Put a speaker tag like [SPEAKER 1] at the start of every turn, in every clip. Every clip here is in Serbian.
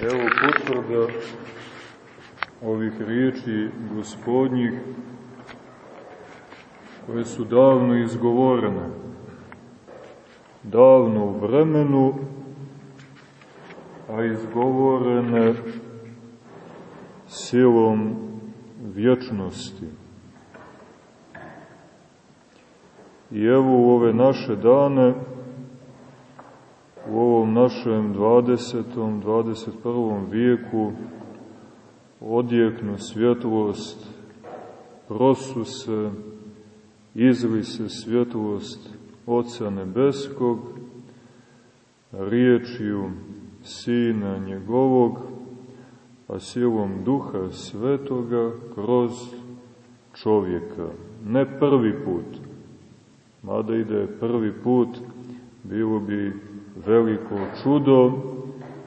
[SPEAKER 1] Evo potvrda ovih riječi gospodnjih koje su davno izgovorene, davno u vremenu, a izgovorene silom vječnosti. I evo u ove naše dane, u ovom našem 20. 21. vijeku odjeknu svjetlost, prosu se, izli se svjetlost Oca Nebeskog, riječju Sina njegovog, a silom Duha Svetoga kroz čovjeka. Ne prvi put, mada i da je prvi put, bilo bi veliko čudo,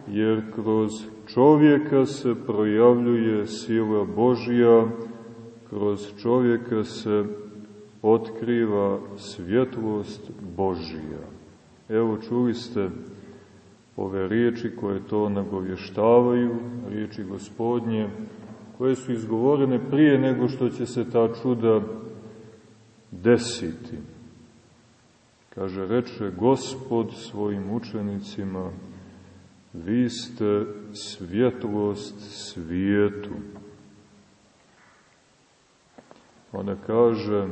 [SPEAKER 1] jer kroz čovjeka se projavljuje sila Božja, kroz čovjeka se otkriva svjetlost Božija. Evo čuli ste ove riječi koje to nagovještavaju, riječi gospodnje, koje su izgovorene prije nego što će se ta čuda desiti. Kaže, reče gospod svojim učenicima, vi ste svjetlost svijetu. Ona kaže,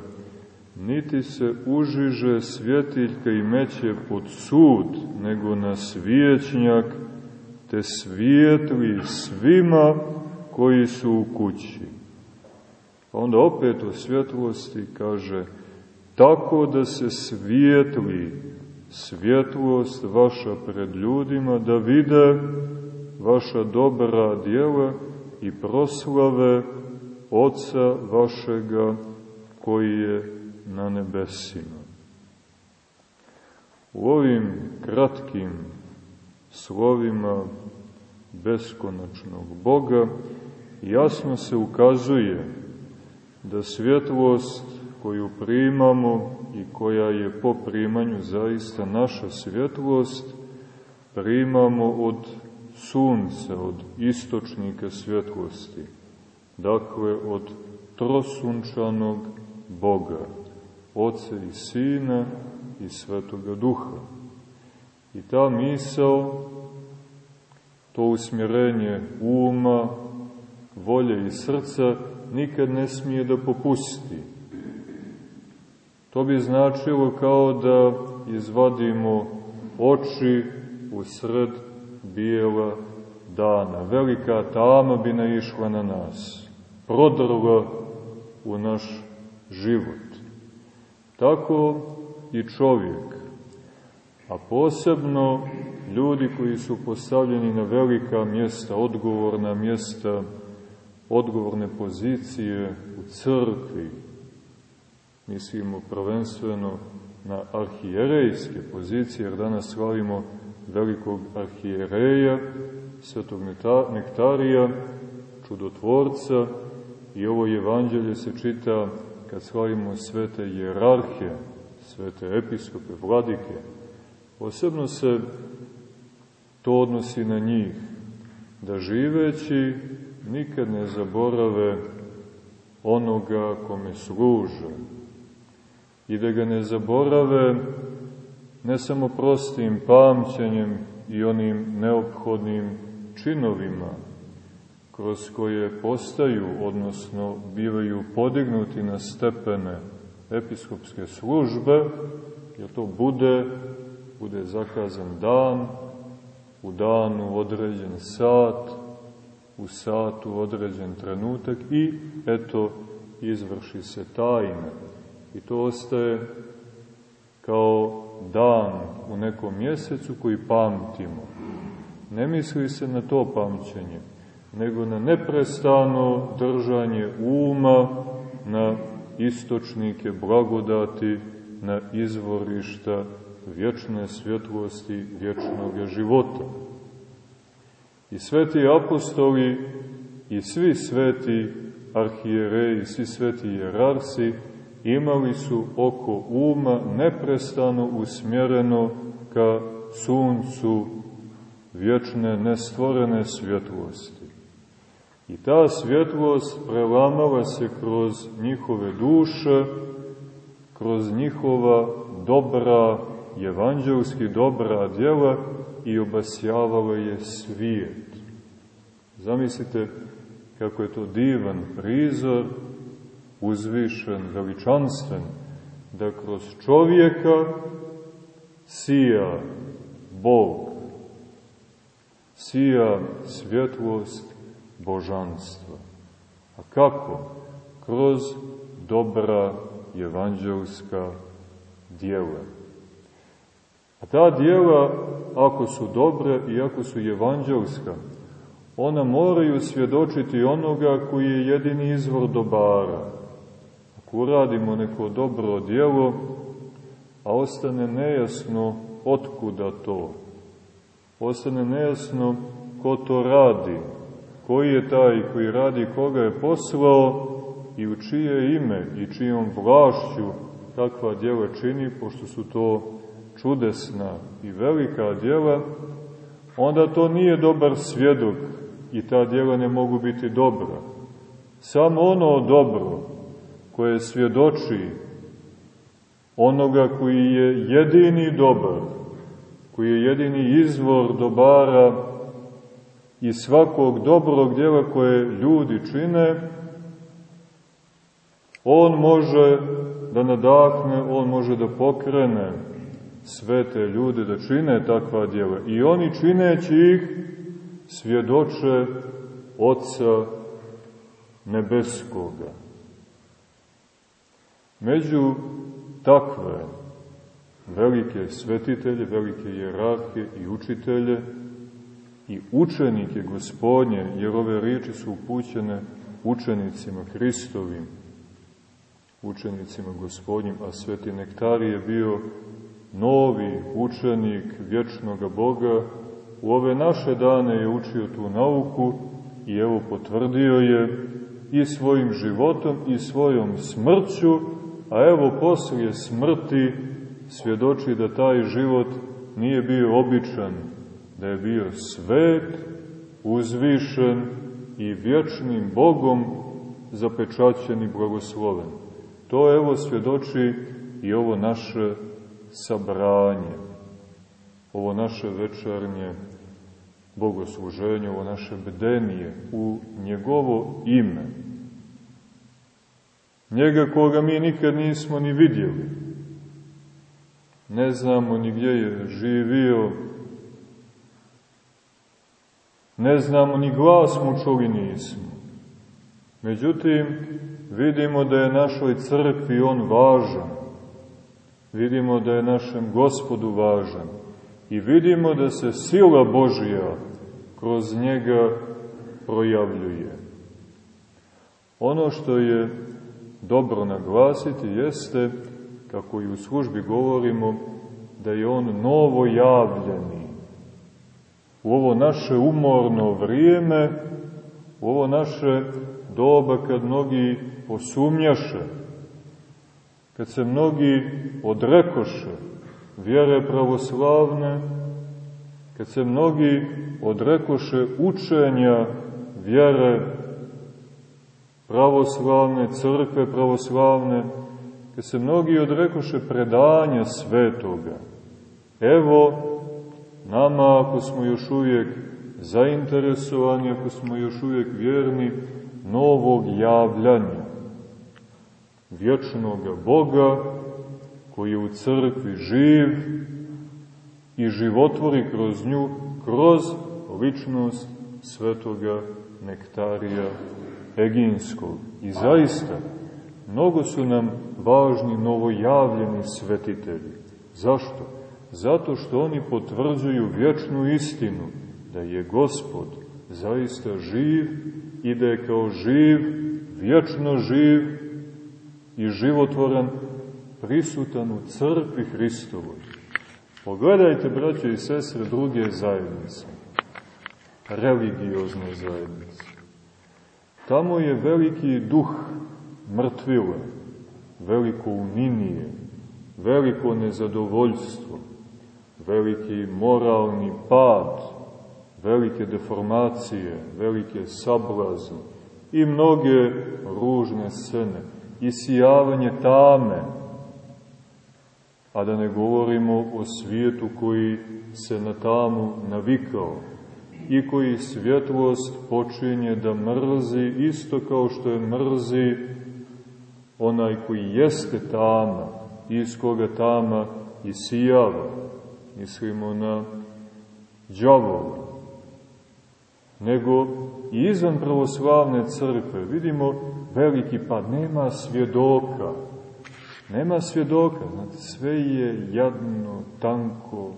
[SPEAKER 1] niti se užiže svjetiljka i meće pod sud, nego na svijećnjak, te svijetli svima koji su u kući. Onda opet o svjetlosti kaže, tako da se svijetli svjetlost vaša pred ljudima, da vide vaša dobra djela i proslave Oca vašega koji je na nebesima. U ovim kratkim slovima beskonačnog Boga jasno se ukazuje da svjetlost koju primamo i koja je po primanju zaista naša svjetlost, primamo od sunca, od istočnika svjetlosti, dakle od trosunčanog Boga, Oca i Sina i Svetoga Duha. I ta misao, to usmjerenje uma, volje i srca nikad ne smije da popusti To bi značilo kao da izvadimo oči u sred bijela dana. Velika tama bi naišla na nas, prodrla u naš život. Tako i čovjek, a posebno ljudi koji su postavljeni na velika mjesta, odgovorna mjesta, odgovorne pozicije u crkvi, mislimo prvenstveno na arhijerejske pozicije, jer danas slavimo velikog arhijereja, svetog nektarija, čudotvorca, i ovo evanđelje se čita kad slavimo svete jerarhe, svete episkope, vladike. Posebno se to odnosi na njih, da živeći nikad ne zaborave onoga kome služe, i da ga ne zaborave ne samo prostim pamćenjem i onim neophodnim činovima kroz koje postaju, odnosno bivaju podignuti na stepene episkopske službe, jer to bude, bude zakazan dan, u danu određen sat, u satu određen trenutak i eto izvrši se tajna I to ostaje kao dan u nekom mjesecu koji pamtimo. Ne misli se na to pamćenje, nego na neprestano držanje uma, na istočnike blagodati, na izvorišta vječne svjetlosti vječnog života. I sveti apostoli i svi sveti arhijereji, svi sveti jerarsi imali su oko uma neprestano usmjereno ka suncu vječne nestvorene svjetlosti. I ta svjetlost prelamala se kroz njihove duše, kroz njihova dobra, evanđelski dobra djela i obasjavala je svijet. Zamislite kako je to divan prizor, uzvišen, veličanstven, da kroz čovjeka sija Bog, sija svjetlost božanstva. A kako? Kroz dobra evanđelska dijela. A ta dijela, ako su dobre i ako su evanđelska, ona moraju svjedočiti onoga koji je jedini izvor dobara. Ako uradimo neko dobro djelo, a ostane nejasno otkuda to, ostane nejasno ko to radi, koji je taj koji radi, koga je poslao i u čije ime i čijom vlašću takva djela čini, pošto su to čudesna i velika djela, onda to nije dobar svjedok i ta djela ne mogu biti dobra. Samo ono dobro koje svjedoči onoga koji je jedini dobar, koji je jedini izvor dobara i svakog dobrog djela koje ljudi čine, on može da nadahne, on može da pokrene sve te ljude da čine takva djela. I oni čineći ih svjedoče Otca Nebeskoga. Među takve velike svetitelje, velike jerarhe i učitelje i učenike gospodnje, jer ove riječi su upućene učenicima Hristovim, učenicima gospodnjim, a sveti Nektar je bio novi učenik vječnoga Boga, u ove naše dane je učio tu nauku i evo potvrdio je i svojim životom i svojom smrću, a evo poslije smrti svjedoči da taj život nije bio običan, da je bio svet, uzvišen i vječnim Bogom zapečaćen i blagosloven. To evo svjedoči i ovo naše sabranje, ovo naše večernje bogosluženje, ovo naše bdenije u njegovo ime. Njega koga mi nikad nismo ni vidjeli. Ne znamo ni gdje je živio, ne znamo ni glas mu čuli nismo. Međutim, vidimo da je našoj crkvi on važan. Vidimo da je našem gospodu važan. I vidimo da se sila Božija kroz njega projavljuje. Ono što je dobro naglasiti jeste, kako i u službi govorimo, da je on novo javljeni. U ovo naše umorno vrijeme, u ovo naše doba kad mnogi posumnjaše, kad se mnogi odrekoše vjere pravoslavne, kad se mnogi odrekoše učenja vjere pravoslavne, crkve pravoslavne, kad se mnogi odrekoše predanja svetoga. Evo, nama, ako smo još uvijek zainteresovani, ako smo još uvijek vjerni, novog javljanja, vječnog Boga, koji je u crkvi živ i životvori kroz nju, kroz ličnost svetoga nektarija Eginskog. I zaista, mnogo su nam važni novojavljeni svetitelji. Zašto? Zato što oni potvrđuju vječnu istinu, da je Gospod zaista živ i da je kao živ, vječno živ i životvoran, prisutan u crkvi Hristovoj. Pogledajte, braćo i sestre, druge zajednice, religiozne zajednice. Tamo je veliki duh mrtvile, veliko uninije, veliko nezadovoljstvo, veliki moralni pad, velike deformacije, velike sablazne i mnoge ružne scene, sijavanje tame, a da ne govorimo o svijetu koji se na tamu navikao i koji svjetlost počinje da mrzi isto kao što je mrzi onaj koji jeste tama, iz koga tama i sijava. Mislimo na džavola. Nego i izvan pravoslavne crkve vidimo veliki pad, nema svjedoka. Nema svjedoka, znate, sve je jadno, tanko,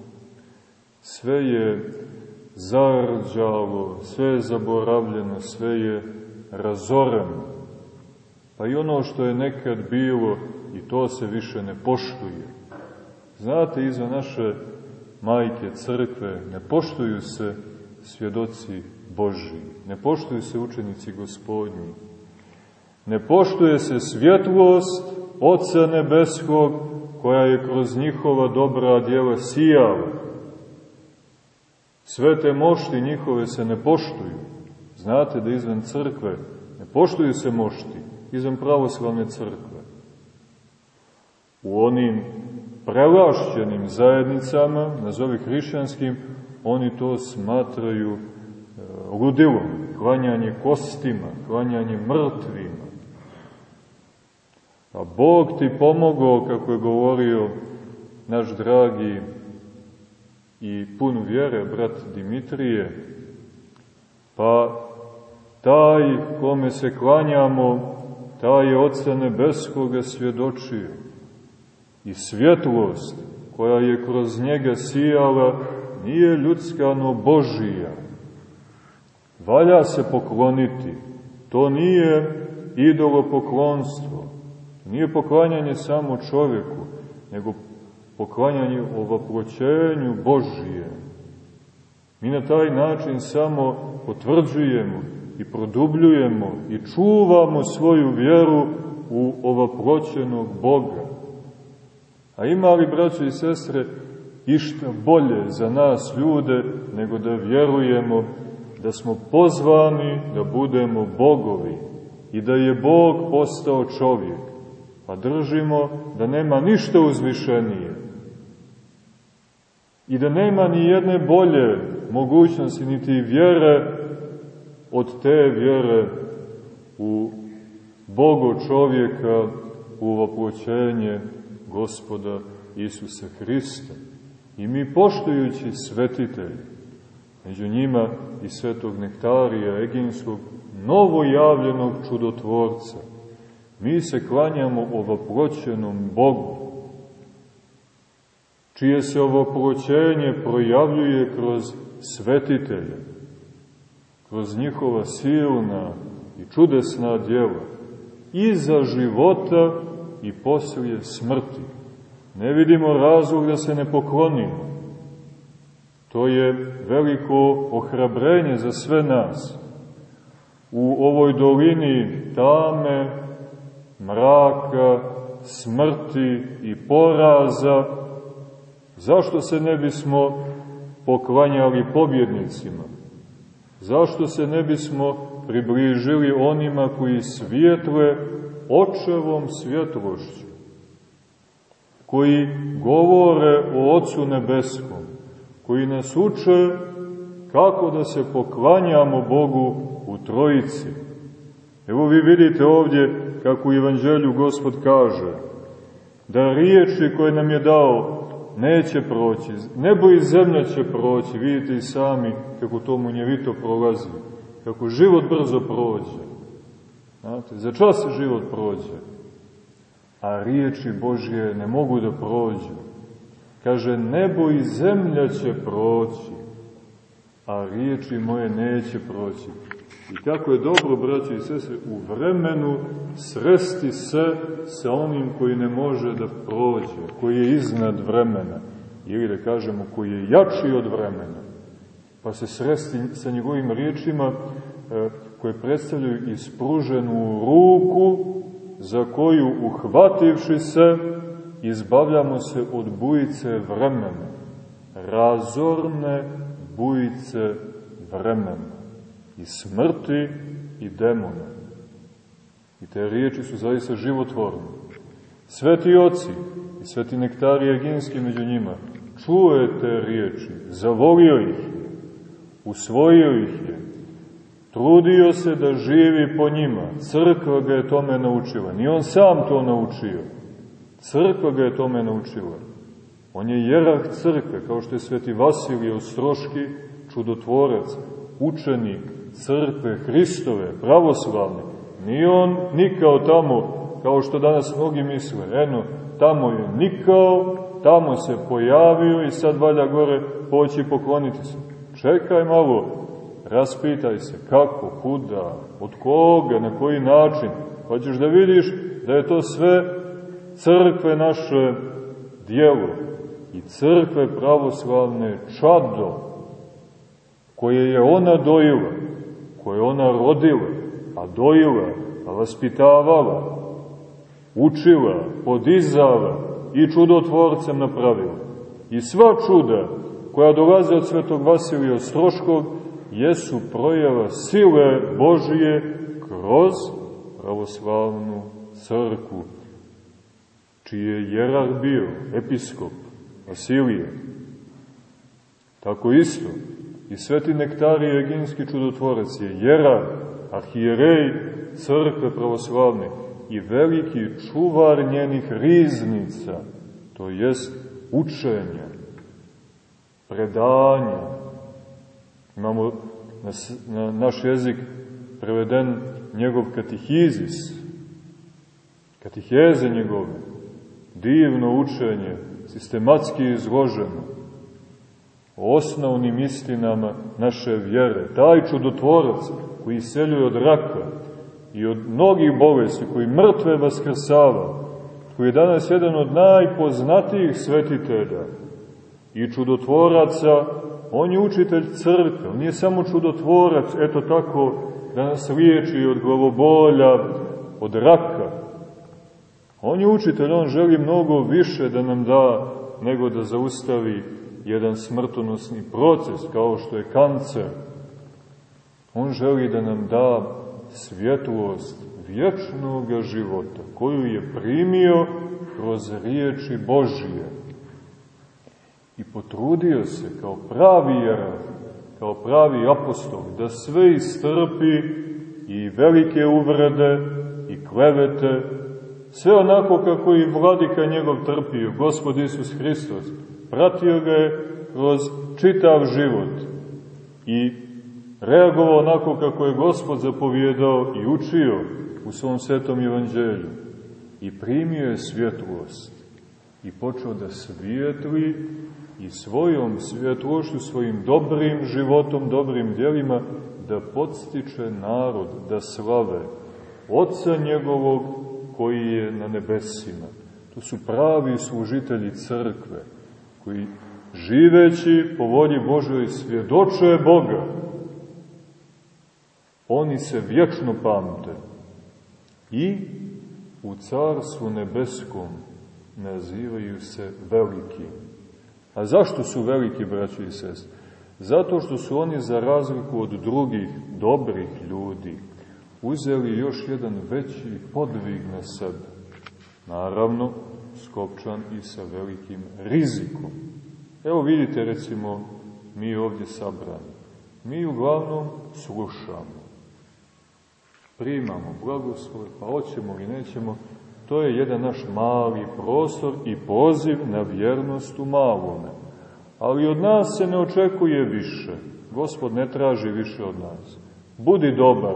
[SPEAKER 1] sve je zarđalo, sve je zaboravljeno, sve je razoreno. Pa i ono što je nekad bilo, i to se više ne poštuje. Znate, iza naše majke crkve ne poštuju se svjedoci Božiji, ne poštuju se učenici gospodnji, ne poštuje se svjetlost Oca Nebeskog koja je kroz njihova dobra djela sijala. Sve te mošti njihove se ne poštuju. Znate da izvan crkve ne poštuju se mošti, izvan pravoslavne crkve. U onim prelašćenim zajednicama, nazovi hrišćanskim, oni to smatraju e, ludilom, klanjanje kostima, klanjanje mrtvima. A Bog ti pomogao, kako je govorio naš dragi i pun vjere, brat Dimitrije, pa taj kome se klanjamo, taj je Otca Nebeskoga svjedočio. I svjetlost koja je kroz njega sijala nije ljudska, no Božija. Valja se pokloniti. To nije idolopoklonstvo. Nije poklanjanje samo čovjeku, nego poklanjanje ovaproćenju Božije. Mi na taj način samo potvrđujemo i produbljujemo i čuvamo svoju vjeru u ovaproćenog Boga. A ima li, braćo i sestre, išta bolje za nas ljude nego da vjerujemo da smo pozvani da budemo bogovi i da je Bog postao čovjek, pa držimo da nema ništa uzvišenije i da nema ni jedne bolje mogućnosti niti vjere od te vjere u Bogo čovjeka, u voploćenje gospoda Isusa Hrista. I mi poštujući svetitelji, među njima i svetog nektarija Eginskog, novojavljenog čudotvorca, mi se klanjamo ovoproćenom Bogu, čije se ovoproćenje projavljuje kroz svetitelje, kroz njihova silna i čudesna djela, i za života i poslije smrti. Ne vidimo razlog da se ne poklonimo. To je veliko ohrabrenje za sve nas. U ovoj dolini tame, mraka, smrti i poraza, zašto se ne bismo poklanjali pobjednicima? Zašto se ne bismo približili onima koji svijetle očevom svjetlošću? koji govore o Otcu Nebeskom, koji nas uče kako da se poklanjamo Bogu u Trojici. Evo vi vidite ovdje kako u Evanđelju Gospod kaže da riječi koje nam je dao neće proći, nebo i zemlja će proći, vidite i sami kako to munjevito prolazi, kako život brzo prođe. Znate, za čas život prođe, a riječi Božje ne mogu da prođu. Kaže, nebo i zemlja će proći, a riječi moje neće proći. I kako je dobro, braći i sese, u vremenu sresti se sa onim koji ne može da prođe, koji je iznad vremena, ili da kažemo koji je jači od vremena, pa se sresti sa njegovim riječima e, koje predstavljaju ispruženu ruku za koju uhvativši se, izbavljamo se od bujice vremena, razorne bujice vremena, i smrti i demona. I te riječi su zaista životvorne. Sveti oci i sveti nektari Eginski među njima čuje te riječi, zavolio ih je, usvojio ih je, trudio se da živi po njima. Crkva ga je tome naučila. Ni on sam to naučio. Crkva ga je tome naučila. On je jerah crkve, kao što je sveti Vasilij Ostroški, čudotvorac, učenik crkve Hristove, pravoslavne. Nije on nikao tamo, kao što danas mnogi misle. Eno, tamo je nikao, tamo se pojavio i sad valja gore poći pokloniti se. Čekaj malo, raspitaj se kako, kuda, od koga, na koji način, pa ćeš da vidiš da je to sve crkve naše dijelo i crkve pravoslavne čado koje je ona dojila, koje ona rodila, a dojila, a vaspitavala, učila, podizala i čudotvorcem napravila. I sva čuda koja dolaze od svetog Vasilija Ostroškog jesu projava sile Božije kroz pravoslavnu crkvu, čiji je jerar bio, episkop Vasilije. Tako isto, i sveti nektarij Eginski čudotvorac je jerar, arhijerej crkve pravoslavne i veliki čuvar njenih riznica, to jest učenja, predanja. Imamo na, na naš jezik preveden njegov katihizis, katiheze njegove, divno učenje, sistematski izloženo, osnovnim istinama naše vjere. Taj čudotvorac koji iseljuje od raka i od mnogih bolesti, koji mrtve vaskrsava, koji je danas jedan od najpoznatijih svetitelja i čudotvoraca, on je učitelj crkve, on nije samo čudotvorac, eto tako, da nas liječi od glavobolja, od raka. On je učitelj, on želi mnogo više da nam da nego da zaustavi jedan smrtonosni proces kao što je kancer. On želi da nam da svjetlost vječnog života koju je primio kroz riječi Božije. I potrudio se kao pravi jerarh, kao pravi apostol, da sve istrpi i velike uvrede i klevete, sve onako kako i vladika njegov trpio, Gospod Isus Hristos, pratio ga je kroz čitav život i reagovao onako kako je Gospod zapovjedao i učio u svom svetom evanđelju i primio je svjetlost i počeo da svijetli i svojom svjetlošću, svojim dobrim životom, dobrim djelima da podstiče narod, da slave Otca njegovog koji je na nebesima. To su pravi služitelji crkve, koji živeći po volji Božoj svjedoče Boga. Oni se vječno pamte i u Carstvu nebeskom nazivaju se veliki. A zašto su veliki, braći i sest? Zato što su oni za razliku od drugih dobrih ljudi uzeli još jedan veći podvig na sebe. Naravno, skopčan i sa velikim rizikom. Evo vidite, recimo, mi ovdje sabrani. Mi uglavnom slušamo. Primamo blagoslov, pa hoćemo i nećemo. To je jedan naš mali prostor i poziv na vjernost u malome. Ali od nas se ne očekuje više. Gospod ne traži više od nas. Budi dobar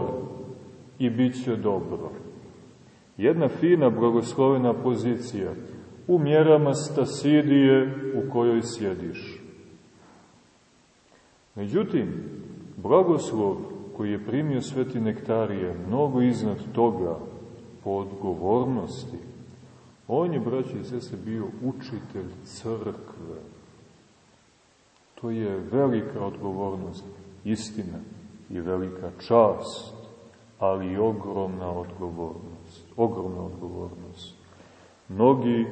[SPEAKER 1] i bit će dobro. Jedna fina blagoslovena pozicija u mjerama stasidije u kojoj sjediš. Međutim, blagoslov koji je primio sveti nektarije mnogo iznad toga po odgovornosti. On je, braći i sese, bio učitelj crkve. To je velika odgovornost, istina i velika čast, ali i ogromna odgovornost. Ogromna odgovornost. Mnogi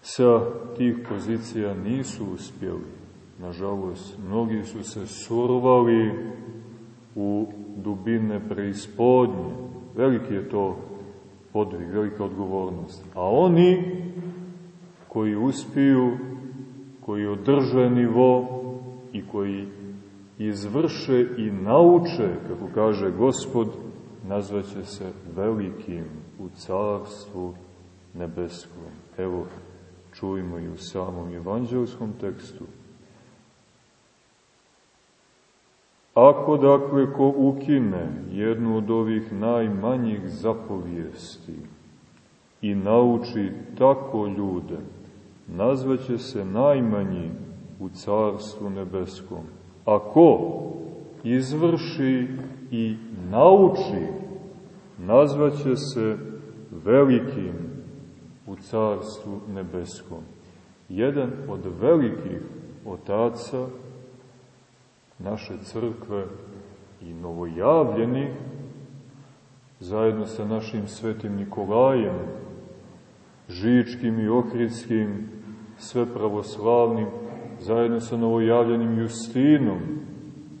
[SPEAKER 1] sa tih pozicija nisu uspjeli. nažalost, mnogi su se survali u dubine preispodnje. Veliki je to podvig, velika odgovornost. A oni koji uspiju, koji održe nivo i koji izvrše i nauče, kako kaže Gospod, nazvaće se velikim u carstvu nebeskom. Evo, čujemo i u samom evanđelskom tekstu. Ako dakle ko ukine jednu od ovih najmanjih zapovijesti i nauči tako ljude, nazvaće se najmanji u Carstvu Nebeskom. Ako izvrši i nauči, nazvaće se velikim u Carstvu Nebeskom. Jedan od velikih otaca naše crkve i novojavljeni, zajedno sa našim svetim Nikolajem, Žičkim i Ohritskim, sve pravoslavnim, zajedno sa novojavljenim Justinom,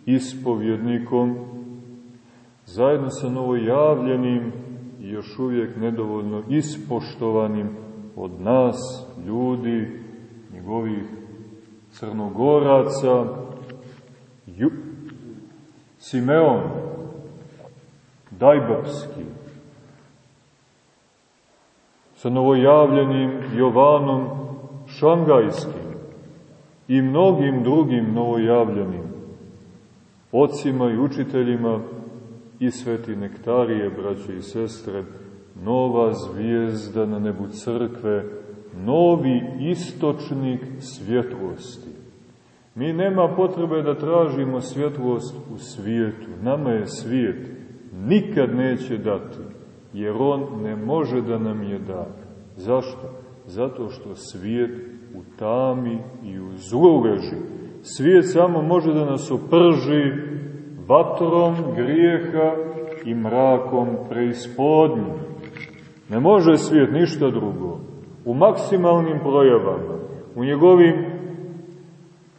[SPEAKER 1] ispovjednikom, zajedno sa novojavljenim i još uvijek nedovoljno ispoštovanim od nas, ljudi, njegovih crnogoraca, Ju, Simeon, Dajbovski, sa novojavljenim Jovanom Šangajskim i mnogim drugim novojavljenim ocima i učiteljima i sveti nektarije, braće i sestre, nova zvijezda na nebu crkve, novi istočnik svjetlosti. Mi nema potrebe da tražimo svjetlost u svijetu. Nama je svijet nikad neće dati, jer on ne može da nam je da. Zašto? Zato što svijet u tami i u zlu leži. Svijet samo može da nas oprži vatrom grijeha i mrakom preispodnje. Ne može svijet ništa drugo. U maksimalnim projavama, u njegovim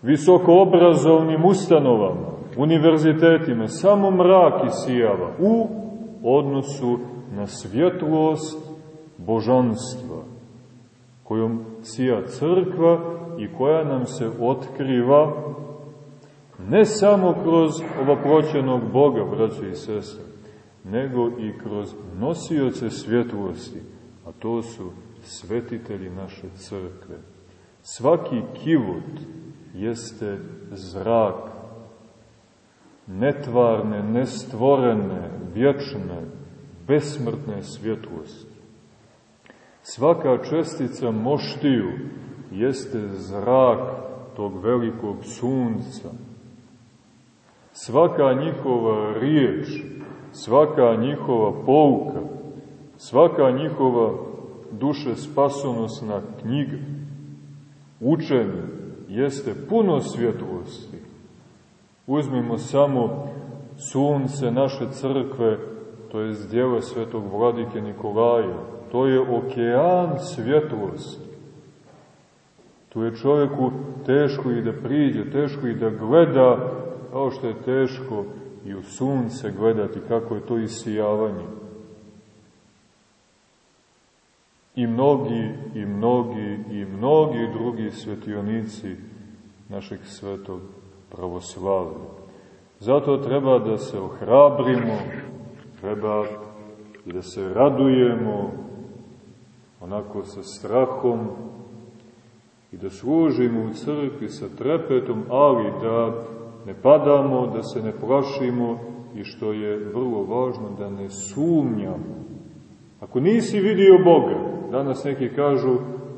[SPEAKER 1] visokoobrazovnim ustanovama, univerzitetima, samo mrak isijava u odnosu na svjetlost božanstva, kojom sija crkva i koja nam se otkriva ne samo kroz ovoproćenog Boga, braće i sestre, nego i kroz nosioce svjetlosti, a to su svetitelji naše crkve. Svaki kivot jeste zrak netvarne, nestvorene, vječne, besmrtne svjetlosti. Svaka čestica moštiju jeste zrak tog velikog sunca. Svaka njihova riječ, svaka njihova pouka, svaka njihova duše spasonosna knjiga, učenje, jeste puno svjetlosti. Uzmimo samo sunce naše crkve, to je zdjelo svetog vladike Nikolaja. To je okean svjetlosti. Tu je čovjeku teško i da priđe, teško i da gleda, kao što je teško i u sunce gledati, kako je to isijavanje. I mnogi, i mnogi, i mnogi drugi svetionici našeg svetog pravoslavlja. Zato treba da se ohrabrimo, treba da se radujemo, onako sa strahom, i da služimo u crkvi sa trepetom, ali da ne padamo, da se ne plašimo i što je vrlo važno, da ne sumnjamo. Ako nisi vidio Boga, danas neki kažu,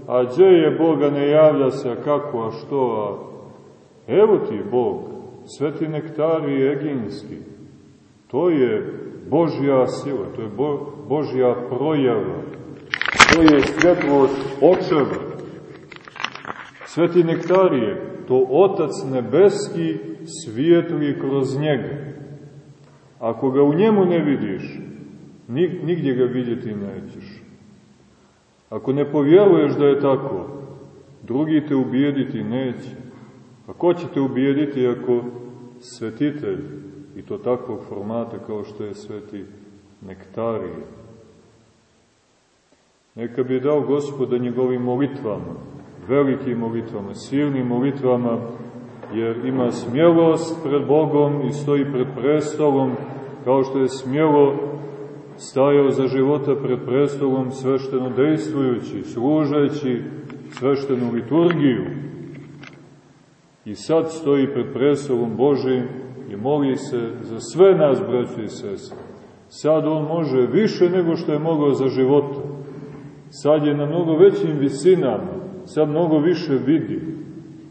[SPEAKER 1] a gdje je Boga, ne javlja se, a kako, a što, a Evo ti Bog, sveti nektarij eginski. To je Božja sila, to je Bo, Božja projava. To je svjetlost očeva. Sveti nektarije, to Otac nebeski svijetli kroz njega. Ako ga u njemu ne vidiš, nigdje ga vidjeti nećeš. Ako ne povjeruješ da je tako, drugi te ubijediti neće. A ko ćete ubijediti ako svetitelj, i to takvog formata kao što je sveti nektarije, neka bi dao gospoda njegovim molitvama, velikim molitvama, silnim molitvama, jer ima smjelost pred Bogom i stoji pred prestolom, kao što je smjelo stajao za života pred prestolom svešteno dejstvujući, služeći sveštenu liturgiju. I sad stoji pred prestolom Božim i moli se za sve nas, braći i sese. Sad on može više nego što je mogao za života. Sad je na mnogo većim visinama, sad mnogo više vidi,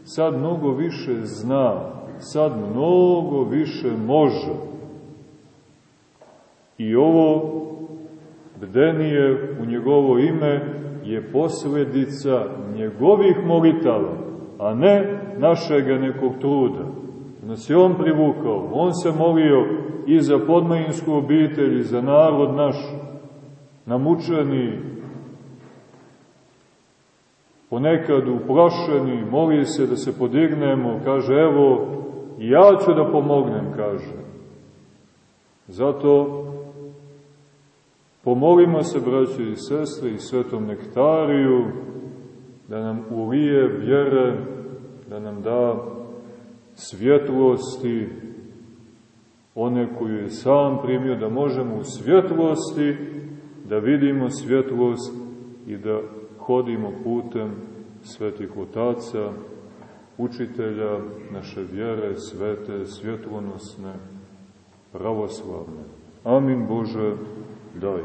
[SPEAKER 1] sad mnogo više zna, sad mnogo više može. I ovo bdenije u njegovo ime je posledica njegovih molitava, a ne našega nekog truda. Nas je on privukao, on se molio i za podmajinsku obitelj, i za narod naš, namučeni, ponekad uplašeni, moli se da se podignemo, kaže, evo, ja ću da pomognem, kaže. Zato pomolimo se, braći i sestre, i svetom nektariju, da nam ulije vjere, da nam da svjetlosti, one koju je sam primio, da možemo u svjetlosti da vidimo svjetlost i da hodimo putem svetih otaca, učitelja naše vjere, svete, svjetlonosne, pravoslavne. Amin Bože, daj.